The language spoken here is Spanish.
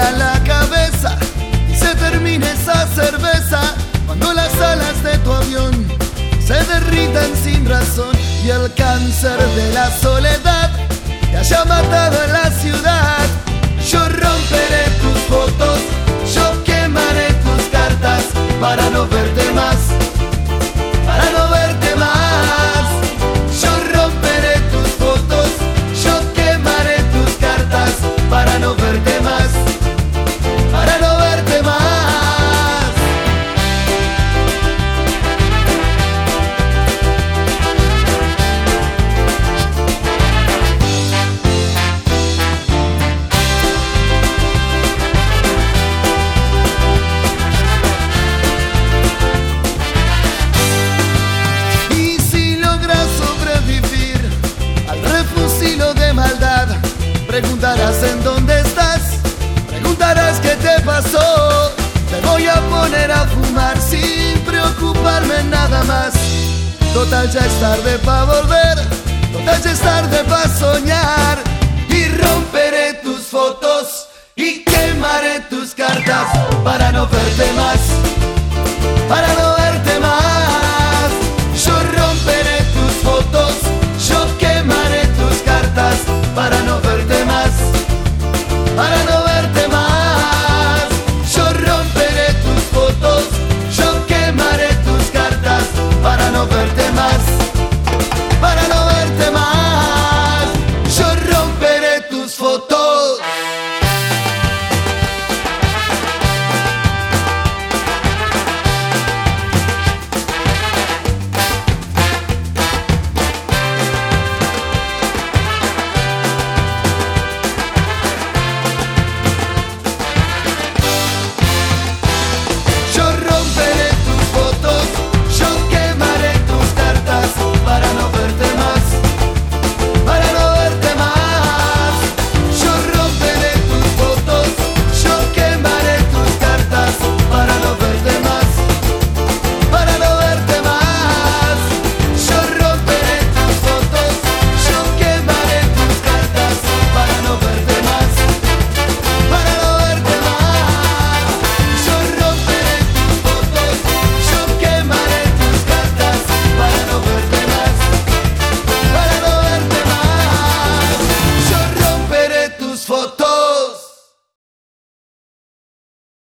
vuela la cabeza y se termina esa cerveza cuando las alas de tu avión se derritan sin razón y el cáncer de la soledad te haya matado en la ciudad. Yo romperé tus fotos, yo quemaré tus cartas para no ver. Preguntarás en dónde estás, preguntarás qué te pasó. Te voy a poner a fumar sin preocuparme nada más. Total ya es tarde para volver, total ya es tarde para soñar. Y romperé tus fotos y quemaré tus cartas para no verte más, para no